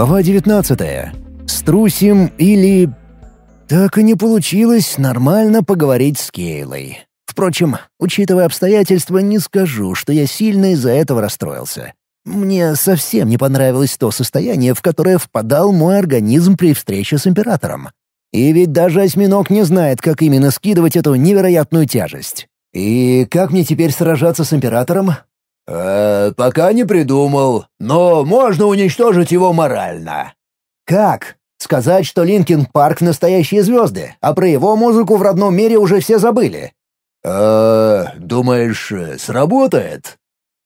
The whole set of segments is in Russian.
Глава 19. Струсим или... Так и не получилось нормально поговорить с Кейлой. Впрочем, учитывая обстоятельства, не скажу, что я сильно из-за этого расстроился. Мне совсем не понравилось то состояние, в которое впадал мой организм при встрече с императором. И ведь даже осьминог не знает, как именно скидывать эту невероятную тяжесть. И как мне теперь сражаться с императором? «Э, пока не придумал, но можно уничтожить его морально». «Как? Сказать, что Линкин Парк — настоящие звезды, а про его музыку в родном мире уже все забыли?» «Э, думаешь, сработает?»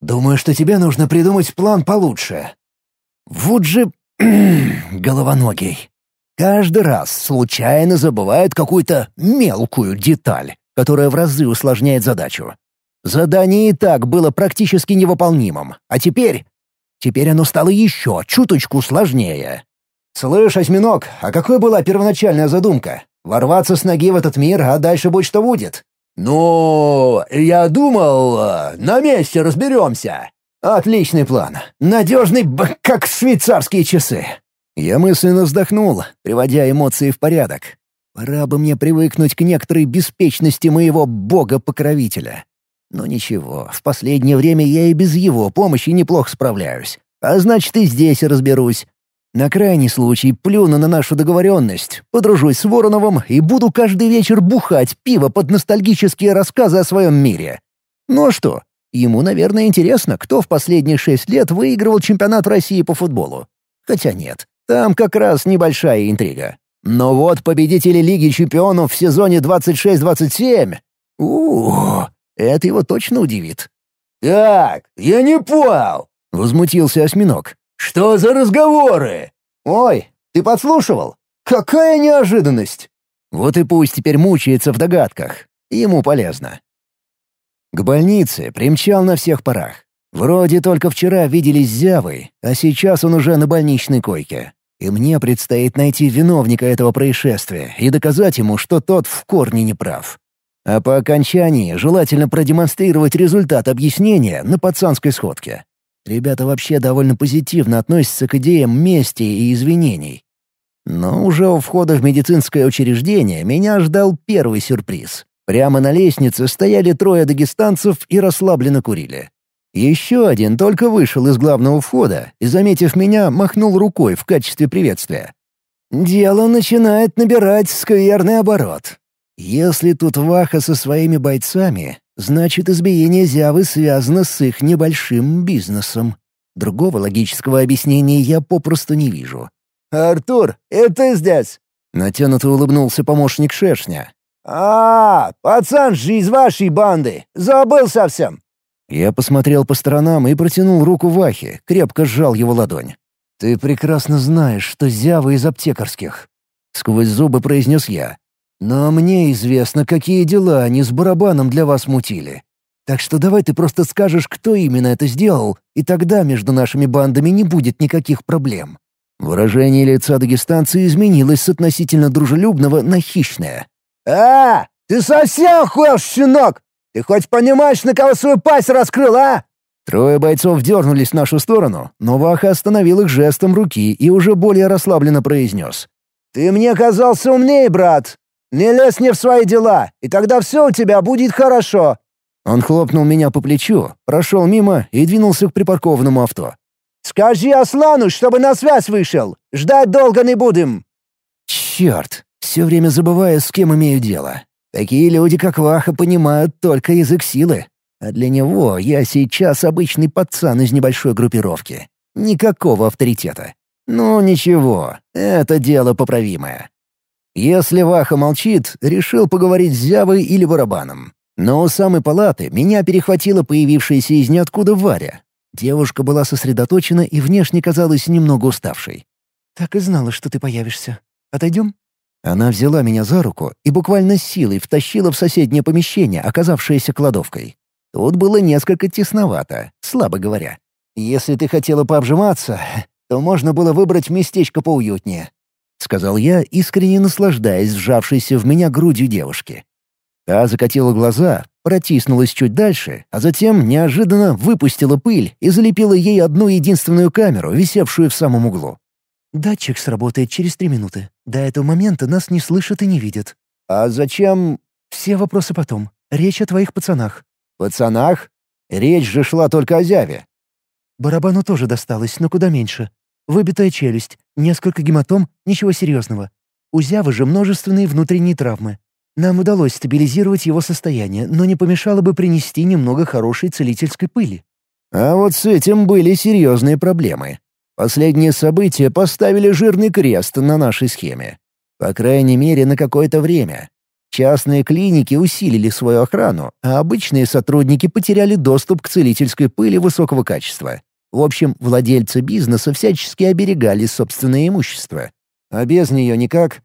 «Думаю, что тебе нужно придумать план получше». Вот же... головоногий. Каждый раз случайно забывает какую-то мелкую деталь, которая в разы усложняет задачу. Задание и так было практически невыполнимым, а теперь... Теперь оно стало еще чуточку сложнее. «Слышь, осьминог, а какой была первоначальная задумка? Ворваться с ноги в этот мир, а дальше будь что будет?» «Ну, я думал, на месте разберемся». «Отличный план. Надежный, как швейцарские часы». Я мысленно вздохнул, приводя эмоции в порядок. Пора бы мне привыкнуть к некоторой беспечности моего бога-покровителя. Но ничего, в последнее время я и без его помощи неплохо справляюсь. А значит, и здесь разберусь. На крайний случай плюну на нашу договоренность, подружусь с Вороновым и буду каждый вечер бухать пиво под ностальгические рассказы о своем мире. Ну а что? Ему, наверное, интересно, кто в последние шесть лет выигрывал чемпионат России по футболу. Хотя нет, там как раз небольшая интрига. Но вот победители Лиги чемпионов в сезоне 26-27... Ух, это его точно удивит. «Так, я не понял!» — возмутился осьминог. «Что за разговоры?» «Ой, ты подслушивал? Какая неожиданность!» Вот и пусть теперь мучается в догадках. Ему полезно. К больнице примчал на всех парах. Вроде только вчера виделись с Зявой, а сейчас он уже на больничной койке. И мне предстоит найти виновника этого происшествия и доказать ему, что тот в корне не прав. А по окончании желательно продемонстрировать результат объяснения на пацанской сходке. Ребята вообще довольно позитивно относятся к идеям мести и извинений. Но уже у входа в медицинское учреждение меня ждал первый сюрприз. Прямо на лестнице стояли трое дагестанцев и расслабленно курили. Еще один только вышел из главного входа и, заметив меня, махнул рукой в качестве приветствия. Дело начинает набирать скверный оборот. Если тут Ваха со своими бойцами, значит избиение Зявы связано с их небольшим бизнесом. Другого логического объяснения я попросту не вижу. «Артур, это здесь?» — натянуто улыбнулся помощник Шершня. «А, пацан же из вашей банды! Забыл совсем!» Я посмотрел по сторонам и протянул руку Вахе, крепко сжал его ладонь. «Ты прекрасно знаешь, что Зява из аптекарских», — сквозь зубы произнес я. Но мне известно, какие дела они с барабаном для вас мутили. Так что давай ты просто скажешь, кто именно это сделал, и тогда между нашими бандами не будет никаких проблем». Выражение лица дагестанца изменилось с относительно дружелюбного на хищное. «А, ты совсем хуел, щенок! Ты хоть понимаешь, на кого свою пасть раскрыл, а?» Трое бойцов дернулись в нашу сторону, но Ваха остановил их жестом руки и уже более расслабленно произнес. «Ты мне казался умнее, брат. Не лезь не в свои дела, и тогда все у тебя будет хорошо». Он хлопнул меня по плечу, прошел мимо и двинулся к припаркованному авто. «Скажи Аслану, чтобы на связь вышел. Ждать долго не будем». «Черт, все время забываю, с кем имею дело. Такие люди, как Ваха, понимают только язык силы. А для него я сейчас обычный пацан из небольшой группировки. Никакого авторитета. Ну ничего, это дело поправимое. Если Ваха молчит, решил поговорить с Зявой или Барабаном. Но у самой палаты меня перехватила появившаяся из ниоткуда Варя. Девушка была сосредоточена и внешне казалась немного уставшей. «Так и знала, что ты появишься. Отойдем?» Она взяла меня за руку и буквально силой втащила в соседнее помещение, оказавшееся кладовкой. Тут было несколько тесновато, слабо говоря. Если ты хотела пообжиматься, то можно было выбрать местечко поуютнее. — сказал я, искренне наслаждаясь сжавшейся в меня грудью девушки. Та закатила глаза, протиснулась чуть дальше, а затем неожиданно выпустила пыль и залепила ей одну единственную камеру, висевшую в самом углу. Датчик сработает через три минуты. До этого момента нас не слышат и не видят. А зачем... Все вопросы потом. Речь о твоих пацанах. Пацанах? Речь же шла только о Зяве. Барабану тоже досталось, но куда меньше. Выбитая челюсть, несколько гематом, ничего серьезного. У Зявы же множественные внутренние травмы. Нам удалось стабилизировать его состояние, но не помешало бы принести немного хорошей целительской пыли. А вот с этим были серьезные проблемы. Последние события поставили жирный крест на нашей схеме. По крайней мере, на какое-то время. Частные клиники усилили свою охрану, а обычные сотрудники потеряли доступ к целительской пыли высокого качества. В общем, владельцы бизнеса всячески оберегали собственное имущество. А без нее никак.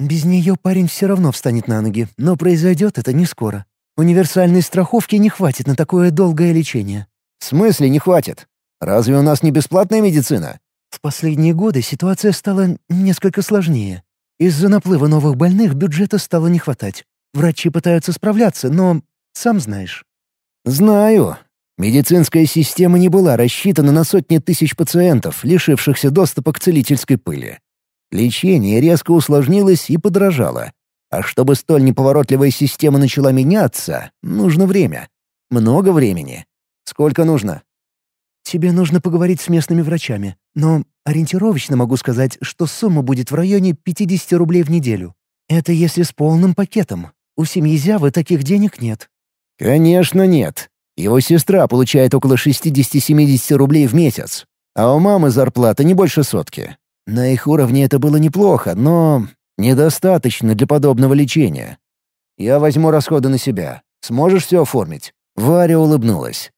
Без нее парень все равно встанет на ноги, но произойдет это не скоро. Универсальной страховки не хватит на такое долгое лечение. В смысле не хватит? Разве у нас не бесплатная медицина? В последние годы ситуация стала несколько сложнее. Из-за наплыва новых больных бюджета стало не хватать. Врачи пытаются справляться, но сам знаешь. Знаю. Медицинская система не была рассчитана на сотни тысяч пациентов, лишившихся доступа к целительской пыли. Лечение резко усложнилось и подорожало. А чтобы столь неповоротливая система начала меняться, нужно время. Много времени. Сколько нужно? Тебе нужно поговорить с местными врачами, но ориентировочно могу сказать, что сумма будет в районе 50 рублей в неделю. Это если с полным пакетом. У семьи Зявы таких денег нет». «Конечно нет. Его сестра получает около 60-70 рублей в месяц, а у мамы зарплата не больше сотки. На их уровне это было неплохо, но недостаточно для подобного лечения. Я возьму расходы на себя. Сможешь все оформить?» Варя улыбнулась.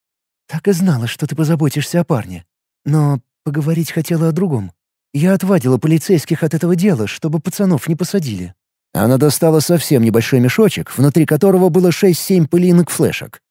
«Так и знала, что ты позаботишься о парне. Но поговорить хотела о другом. Я отвадила полицейских от этого дела, чтобы пацанов не посадили». Она достала совсем небольшой мешочек, внутри которого было шесть-семь пылинок флешек.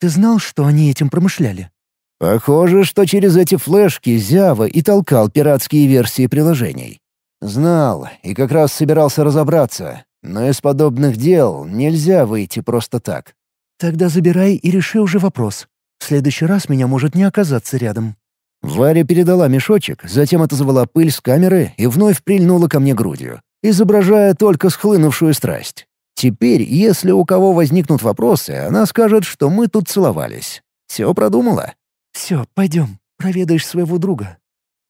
«Ты знал, что они этим промышляли?» «Похоже, что через эти флешки Зява и толкал пиратские версии приложений. Знал и как раз собирался разобраться, но из подобных дел нельзя выйти просто так». «Тогда забирай и реши уже вопрос. В следующий раз меня может не оказаться рядом». Варя передала мешочек, затем отозвала пыль с камеры и вновь прильнула ко мне грудью, изображая только схлынувшую страсть. Теперь, если у кого возникнут вопросы, она скажет, что мы тут целовались. Все продумала. «Все, пойдем, проведаешь своего друга».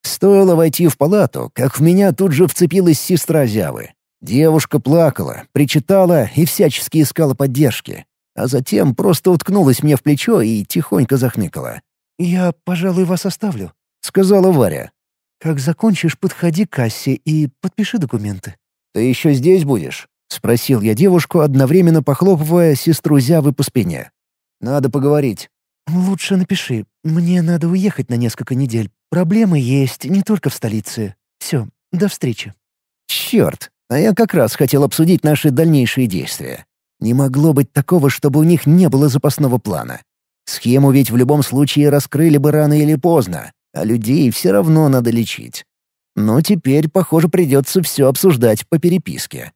Стоило войти в палату, как в меня тут же вцепилась сестра Зявы. Девушка плакала, причитала и всячески искала поддержки а затем просто уткнулась мне в плечо и тихонько захныкала. «Я, пожалуй, вас оставлю», — сказала Варя. «Как закончишь, подходи к кассе и подпиши документы». «Ты еще здесь будешь?» — спросил я девушку, одновременно похлопывая сестру Зявы по спине. «Надо поговорить». «Лучше напиши. Мне надо уехать на несколько недель. Проблемы есть не только в столице. Все, до встречи». «Черт, а я как раз хотел обсудить наши дальнейшие действия. Не могло быть такого, чтобы у них не было запасного плана. Схему ведь в любом случае раскрыли бы рано или поздно, а людей все равно надо лечить. Но теперь, похоже, придется все обсуждать по переписке.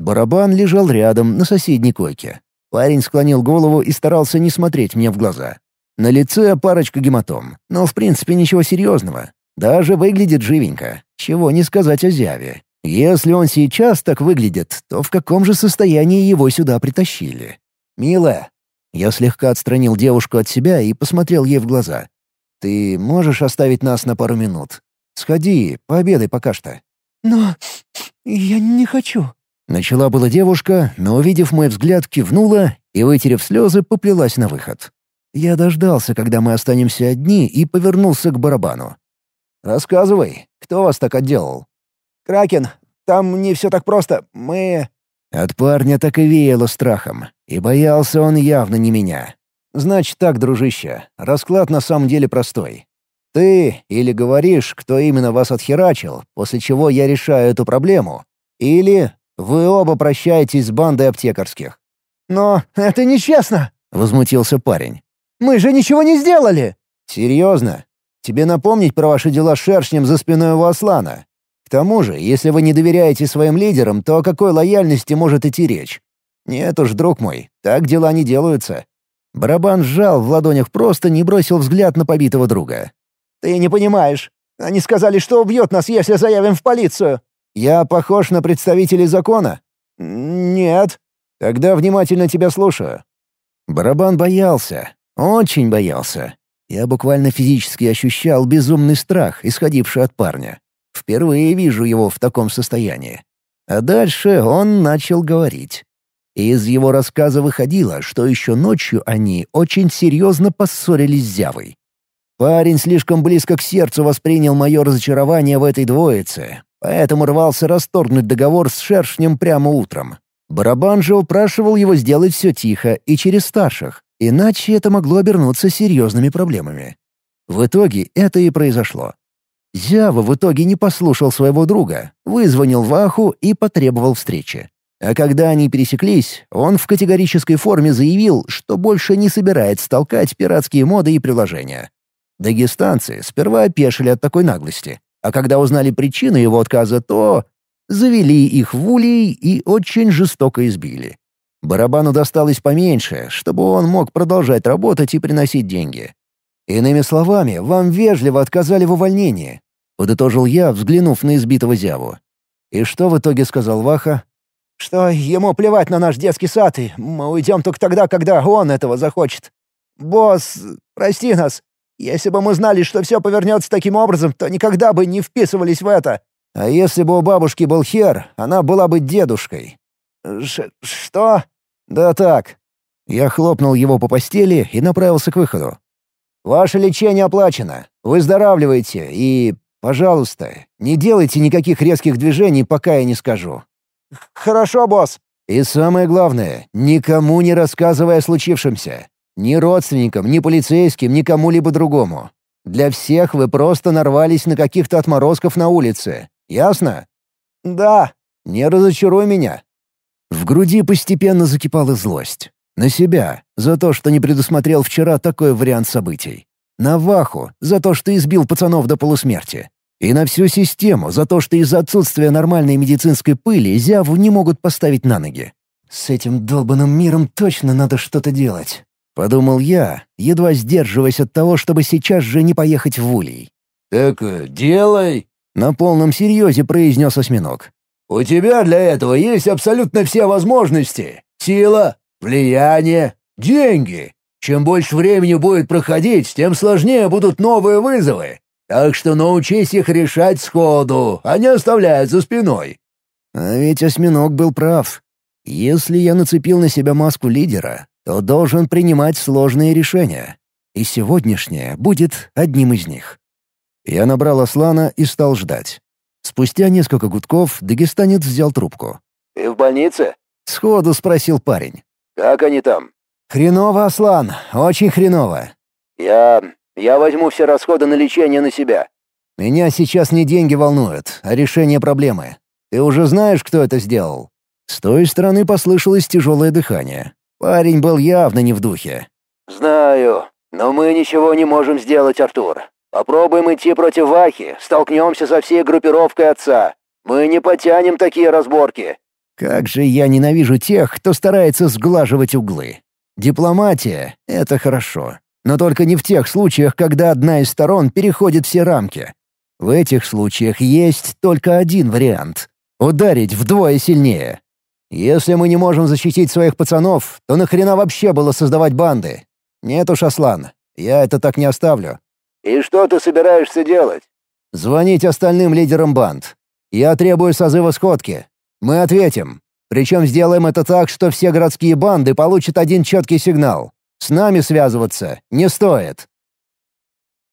Барабан лежал рядом, на соседней койке. Парень склонил голову и старался не смотреть мне в глаза. На лице парочка гематом, но в принципе ничего серьезного. Даже выглядит живенько. Чего не сказать о Зяве. Если он сейчас так выглядит, то в каком же состоянии его сюда притащили? «Милая!» Я слегка отстранил девушку от себя и посмотрел ей в глаза. «Ты можешь оставить нас на пару минут? Сходи, пообедай пока что». «Но я не хочу». Начала была девушка, но, увидев мой взгляд, кивнула и, вытерев слезы, поплелась на выход. Я дождался, когда мы останемся одни, и повернулся к барабану. «Рассказывай, кто вас так отделал?» «Кракен, там не все так просто. Мы...» От парня так и веяло страхом, и боялся он явно не меня. «Значит так, дружище, расклад на самом деле простой. Ты или говоришь, кто именно вас отхерачил, после чего я решаю эту проблему, или вы оба прощаетесь с бандой аптекарских». «Но это нечестно!» — возмутился парень. «Мы же ничего не сделали!» «Серьезно? Тебе напомнить про ваши дела с шершнем за спиной у Аслана? К тому же, если вы не доверяете своим лидерам, то о какой лояльности может идти речь? Нет уж, друг мой, так дела не делаются. Барабан сжал в ладонях просто не бросил взгляд на побитого друга. «Ты не понимаешь. Они сказали, что убьют нас, если заявим в полицию». «Я похож на представителей закона?» «Нет». «Тогда внимательно тебя слушаю». Барабан боялся, очень боялся. Я буквально физически ощущал безумный страх, исходивший от парня. Впервые вижу его в таком состоянии. А дальше он начал говорить. Из его рассказа выходило, что еще ночью они очень серьезно поссорились с Зявой. Парень слишком близко к сердцу воспринял мое разочарование в этой двоице, поэтому рвался расторгнуть договор с Шершнем прямо утром. Барабан же упрашивал его сделать все тихо и через старших, иначе это могло обернуться серьезными проблемами. В итоге это и произошло. Зява в итоге не послушал своего друга, вызвонил Ваху и потребовал встречи. А когда они пересеклись, он в категорической форме заявил, что больше не собирается толкать пиратские моды и приложения. Дагестанцы сперва опешили от такой наглости, а когда узнали причины его отказа, то завели их в улей и очень жестоко избили. Барабану досталось поменьше, чтобы он мог продолжать работать и приносить деньги. Иными словами, вам вежливо отказали в увольнении, подытожил я, взглянув на избитого зяву. И что в итоге сказал Ваха? что ему плевать на наш детский сад, и мы уйдем только тогда, когда он этого захочет. Босс, прости нас. Если бы мы знали, что все повернется таким образом, то никогда бы не вписывались в это. А если бы у бабушки был хер, она была бы дедушкой. Ш что? Да так. Я хлопнул его по постели и направился к выходу. Ваше лечение оплачено. Выздоравливайте и, пожалуйста, не делайте никаких резких движений, пока я не скажу. «Хорошо, босс». «И самое главное, никому не рассказывай о случившемся. Ни родственникам, ни полицейским, ни кому-либо другому. Для всех вы просто нарвались на каких-то отморозков на улице. Ясно?» «Да». «Не разочаруй меня». В груди постепенно закипала злость. На себя, за то, что не предусмотрел вчера такой вариант событий. На Ваху, за то, что избил пацанов до полусмерти. И на всю систему за то, что из-за отсутствия нормальной медицинской пыли Зяву не могут поставить на ноги. «С этим долбанным миром точно надо что-то делать», — подумал я, едва сдерживаясь от того, чтобы сейчас же не поехать в Улей. «Так э, делай», — на полном серьезе произнес осьминог. «У тебя для этого есть абсолютно все возможности. Сила, влияние, деньги. Чем больше времени будет проходить, тем сложнее будут новые вызовы. Так что научись их решать сходу, а не оставляя за спиной». А ведь осьминог был прав. Если я нацепил на себя маску лидера, то должен принимать сложные решения. И сегодняшнее будет одним из них. Я набрал Аслана и стал ждать. Спустя несколько гудков дагестанец взял трубку. «Ты в больнице?» — сходу спросил парень. «Как они там?» «Хреново, Аслан, очень хреново». «Я... Я возьму все расходы на лечение на себя». «Меня сейчас не деньги волнуют, а решение проблемы. Ты уже знаешь, кто это сделал?» С той стороны послышалось тяжелое дыхание. Парень был явно не в духе. «Знаю, но мы ничего не можем сделать, Артур. Попробуем идти против Вахи, столкнемся со всей группировкой отца. Мы не потянем такие разборки». Как же я ненавижу тех, кто старается сглаживать углы. Дипломатия — это хорошо. Но только не в тех случаях, когда одна из сторон переходит все рамки. В этих случаях есть только один вариант — ударить вдвое сильнее. Если мы не можем защитить своих пацанов, то нахрена вообще было создавать банды? Нет уж, Аслан, я это так не оставлю. «И что ты собираешься делать?» «Звонить остальным лидерам банд. Я требую созыва сходки. Мы ответим. Причем сделаем это так, что все городские банды получат один четкий сигнал. С нами связываться не стоит.